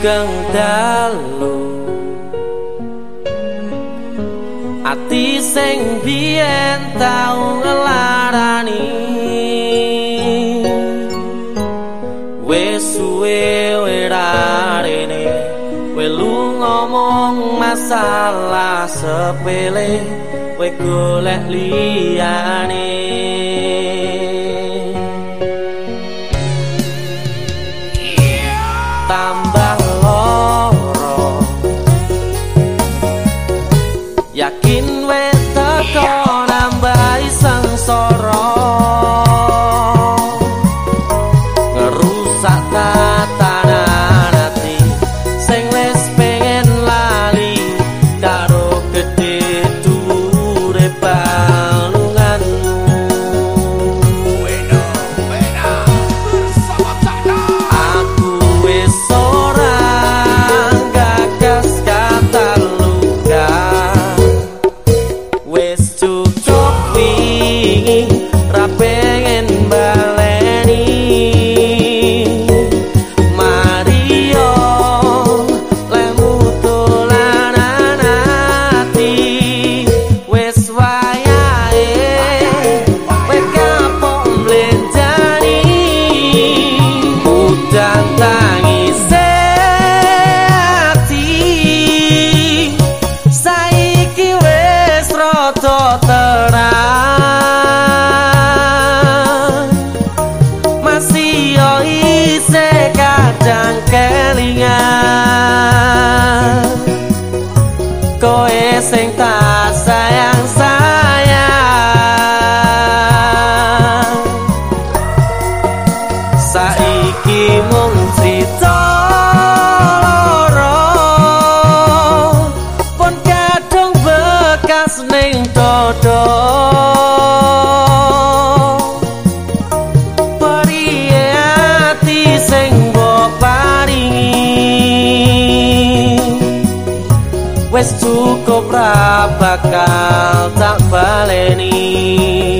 sugeng dalu. Ati sing biyen tau ngelarani. Wis suwe werarene welu ngomong masalah sepele we golek liyane Welcome. kelingan. Koe sing tak sayang saya saiki mung cita loro pun kadung bekas ning dodok wis cukup ra bakal tak baleni